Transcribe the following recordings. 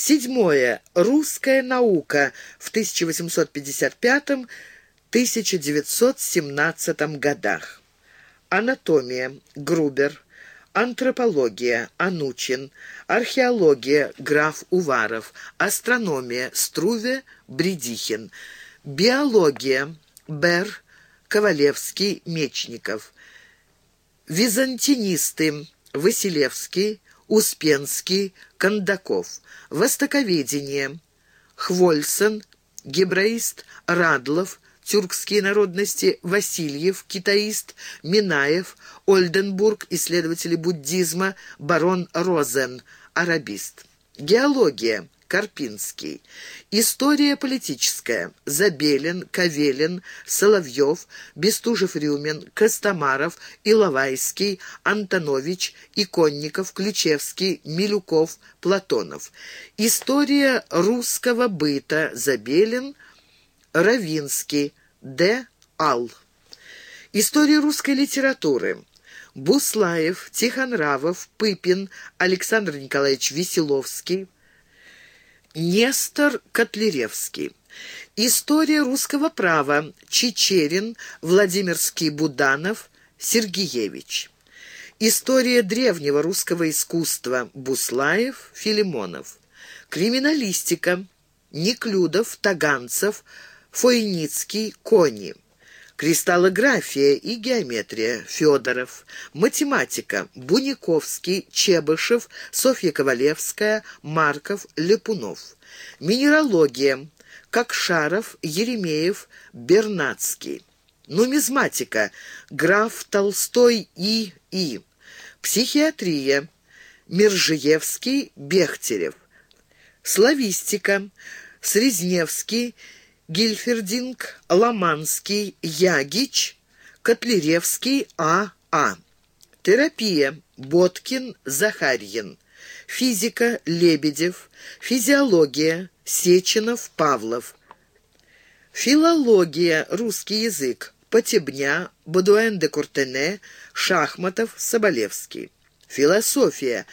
Седьмое. Русская наука в 1855-1917 годах. Анатомия. Грубер. Антропология. Анучин. Археология. Граф Уваров. Астрономия. Струве. Бредихин. Биология. Бер. Ковалевский. Мечников. Византинисты. Василевский. Успенский, Кондаков. Востоковедение. Хвольсон, гебраист, Радлов, тюркские народности, Васильев, китаист, Минаев, Ольденбург, исследователи буддизма, барон Розен, арабист. Геология. Карпинский. История политическая. Забелин, Кавелин, Соловьев, Бестужев-Рюмин, Костомаров, Иловайский, Антонович, Иконников, Ключевский, Милюков, Платонов. История русского быта. Забелин, Равинский, Д. Ал. История русской литературы. Буслаев, Тихонравов, Пыпин, Александр Николаевич Веселовский, Нестор Котляревский. История русского права. Чечерин, Владимирский Буданов, Сергеевич. История древнего русского искусства. Буслаев, Филимонов. Криминалистика. Неклюдов, Таганцев, Фойницкий, Кони. Кристаллография и геометрия. Федоров. Математика. Буниковский, Чебышев, Софья Ковалевская, Марков, Лепунов. Минералогия. Кокшаров, Еремеев, Бернацкий. Нумизматика. Граф Толстой И. И. Психиатрия. Мержиевский, Бехтерев. Славистика. Срезневский, Гильфердинг, Ломанский, Ягич, Котляревский, А. А. Терапия. Боткин, Захарьин. Физика. Лебедев. Физиология. Сеченов, Павлов. Филология. Русский язык. Потебня, Бодуэн де Куртене, Шахматов, Соболевский. Философия.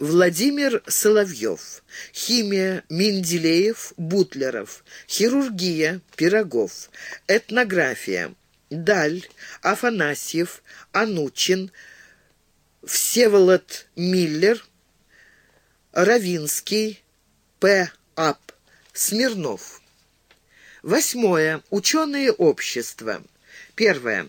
Владимир Соловьев. Химия Менделеев, Бутлеров. Хирургия Пирогов. Этнография Даль, Афанасьев, Анучин, Всеволод Миллер, Равинский, П. Ап, Смирнов. Восьмое. Ученые общества. Первое.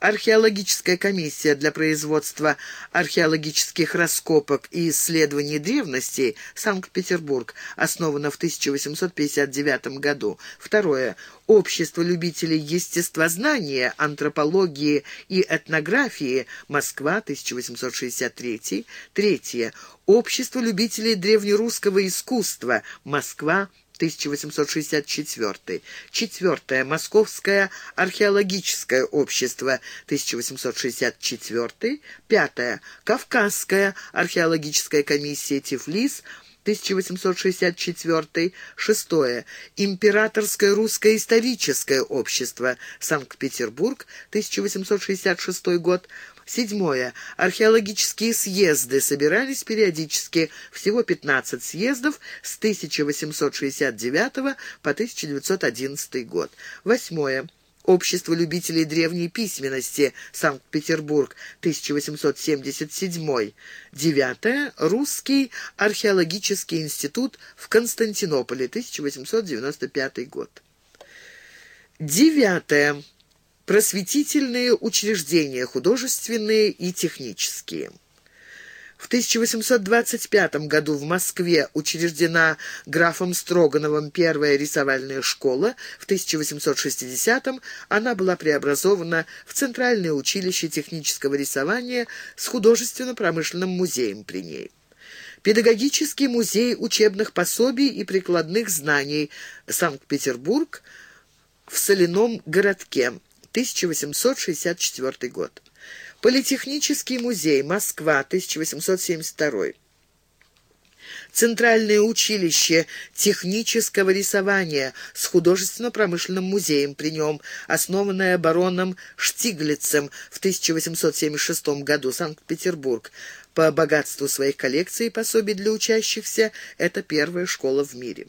Археологическая комиссия для производства археологических раскопок и исследований древностей Санкт-Петербург основана в 1859 году. Второе. Общество любителей естествознания, антропологии и этнографии Москва, 1863. Третье. Общество любителей древнерусского искусства Москва, 1864. Четвертое. Московское археологическое общество, 1864. Пятое. Кавказская археологическая комиссия Тифлис, 1864. Шестое. Императорское русское историческое общество, Санкт-Петербург, 1866 год. Седьмое. Археологические съезды собирались периодически, всего 15 съездов с 1869 по 1911 год. Восьмое. Общество любителей древней письменности, Санкт-Петербург, 1877. Девятое. Русский археологический институт в Константинополе, 1895 год. Девятое просветительные учреждения, художественные и технические. В 1825 году в Москве учреждена графом Строгановым первая рисовальная школа, в 1860 она была преобразована в Центральное училище технического рисования с художественно-промышленным музеем при ней. Педагогический музей учебных пособий и прикладных знаний Санкт-Петербург в соляном городке 1864 год. Политехнический музей, Москва, 1872. Центральное училище технического рисования с художественно-промышленным музеем при нем, основанное бароном Штиглицем в 1876 году, Санкт-Петербург. По богатству своих коллекций и пособий для учащихся это первая школа в мире.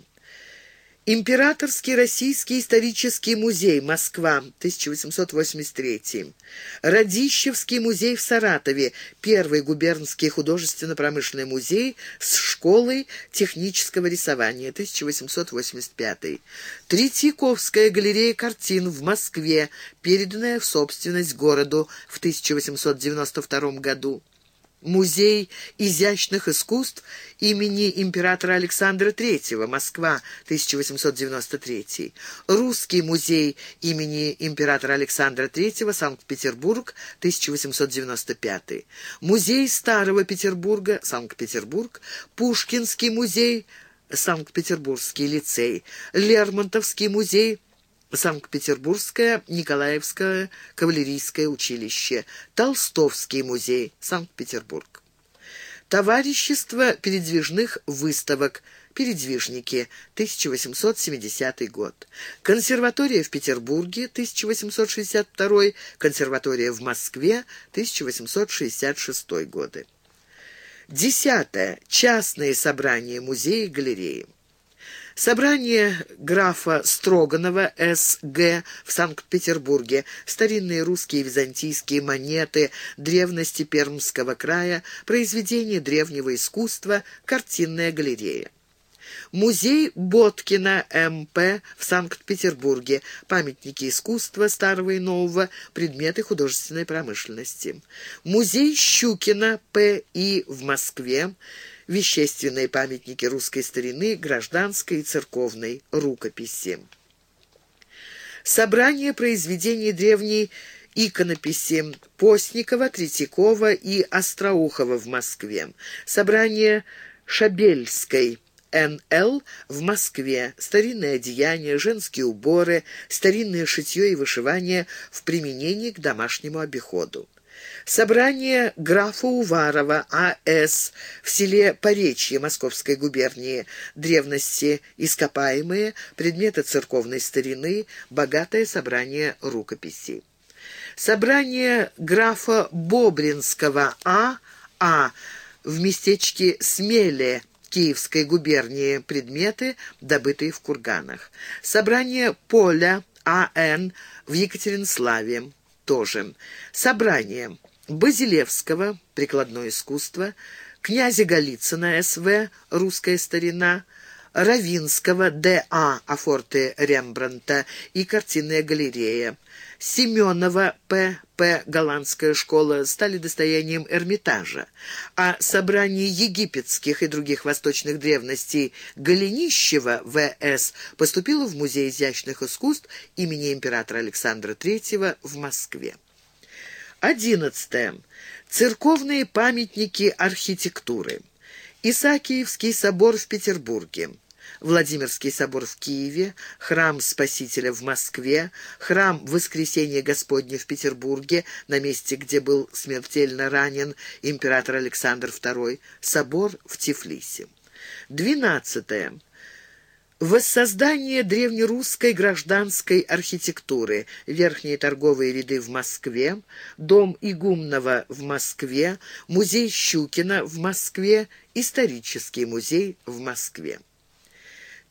Императорский российский исторический музей, Москва, 1883. Радищевский музей в Саратове, первый губернский художественно-промышленный музей с школой технического рисования, 1885. Третьяковская галерея картин в Москве, переданная в собственность городу в 1892 году. Музей изящных искусств имени императора Александра III, Москва, 1893. Русский музей имени императора Александра III, Санкт-Петербург, 1895. Музей Старого Петербурга, Санкт-Петербург. Пушкинский музей, Санкт-Петербургский лицей. Лермонтовский музей, Санкт-Петербургское Николаевское кавалерийское училище, Толстовский музей, Санкт-Петербург. Товарищество передвижных выставок «Передвижники», 1870 год. Консерватория в Петербурге, 1862, консерватория в Москве, 1866 годы. Десятое. Частные собрания музеи и галереи. Собрание графа Строганова С.Г. в Санкт-Петербурге, старинные русские и византийские монеты, древности Пермского края, произведения древнего искусства, картинная галерея. Музей Боткина М.П. в Санкт-Петербурге. Памятники искусства старого и нового, предметы художественной промышленности. Музей Щукина П.И. в Москве вещественные памятники русской старины, гражданской и церковной рукописи. Собрание произведений древней иконописи Постникова, Третьякова и Остроухова в Москве. Собрание Шабельской Н.Л. в Москве. Старинные одеяния, женские уборы, старинное шитье и вышивание в применении к домашнему обиходу. Собрание графа Уварова А.С. в селе Поречье Московской губернии. Древности ископаемые, предметы церковной старины, богатое собрание рукописей. Собрание графа Бобринского А.А. в местечке Смеле Киевской губернии предметы, добытые в курганах. Собрание Поля А.Н. в Екатеринславе тоже. Собрание Базилевского «Прикладное искусство», князя Голицына С.В. «Русская старина», Ровинского Д.А. Офорты Рембранта и картинная галерея. Семенова П.П. Голландская школа стали достоянием Эрмитажа, а собрание египетских и других восточных древностей Голенищева В.С. поступило в Музей изящных искусств имени императора Александра III в Москве. Одиннадцатое. Церковные памятники архитектуры. Исаакиевский собор в Петербурге. Владимирский собор в Киеве, храм Спасителя в Москве, храм Воскресения Господня в Петербурге, на месте, где был смертельно ранен император Александр II, собор в Тифлисе. Двенадцатое. Воссоздание древнерусской гражданской архитектуры. Верхние торговые ряды в Москве, дом Игумнова в Москве, музей Щукина в Москве, исторический музей в Москве.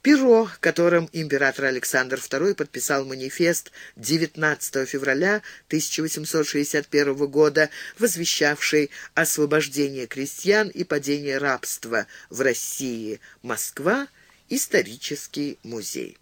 Перо, которым император Александр II подписал манифест 19 февраля 1861 года, возвещавший освобождение крестьян и падение рабства в России. Москва – исторический музей.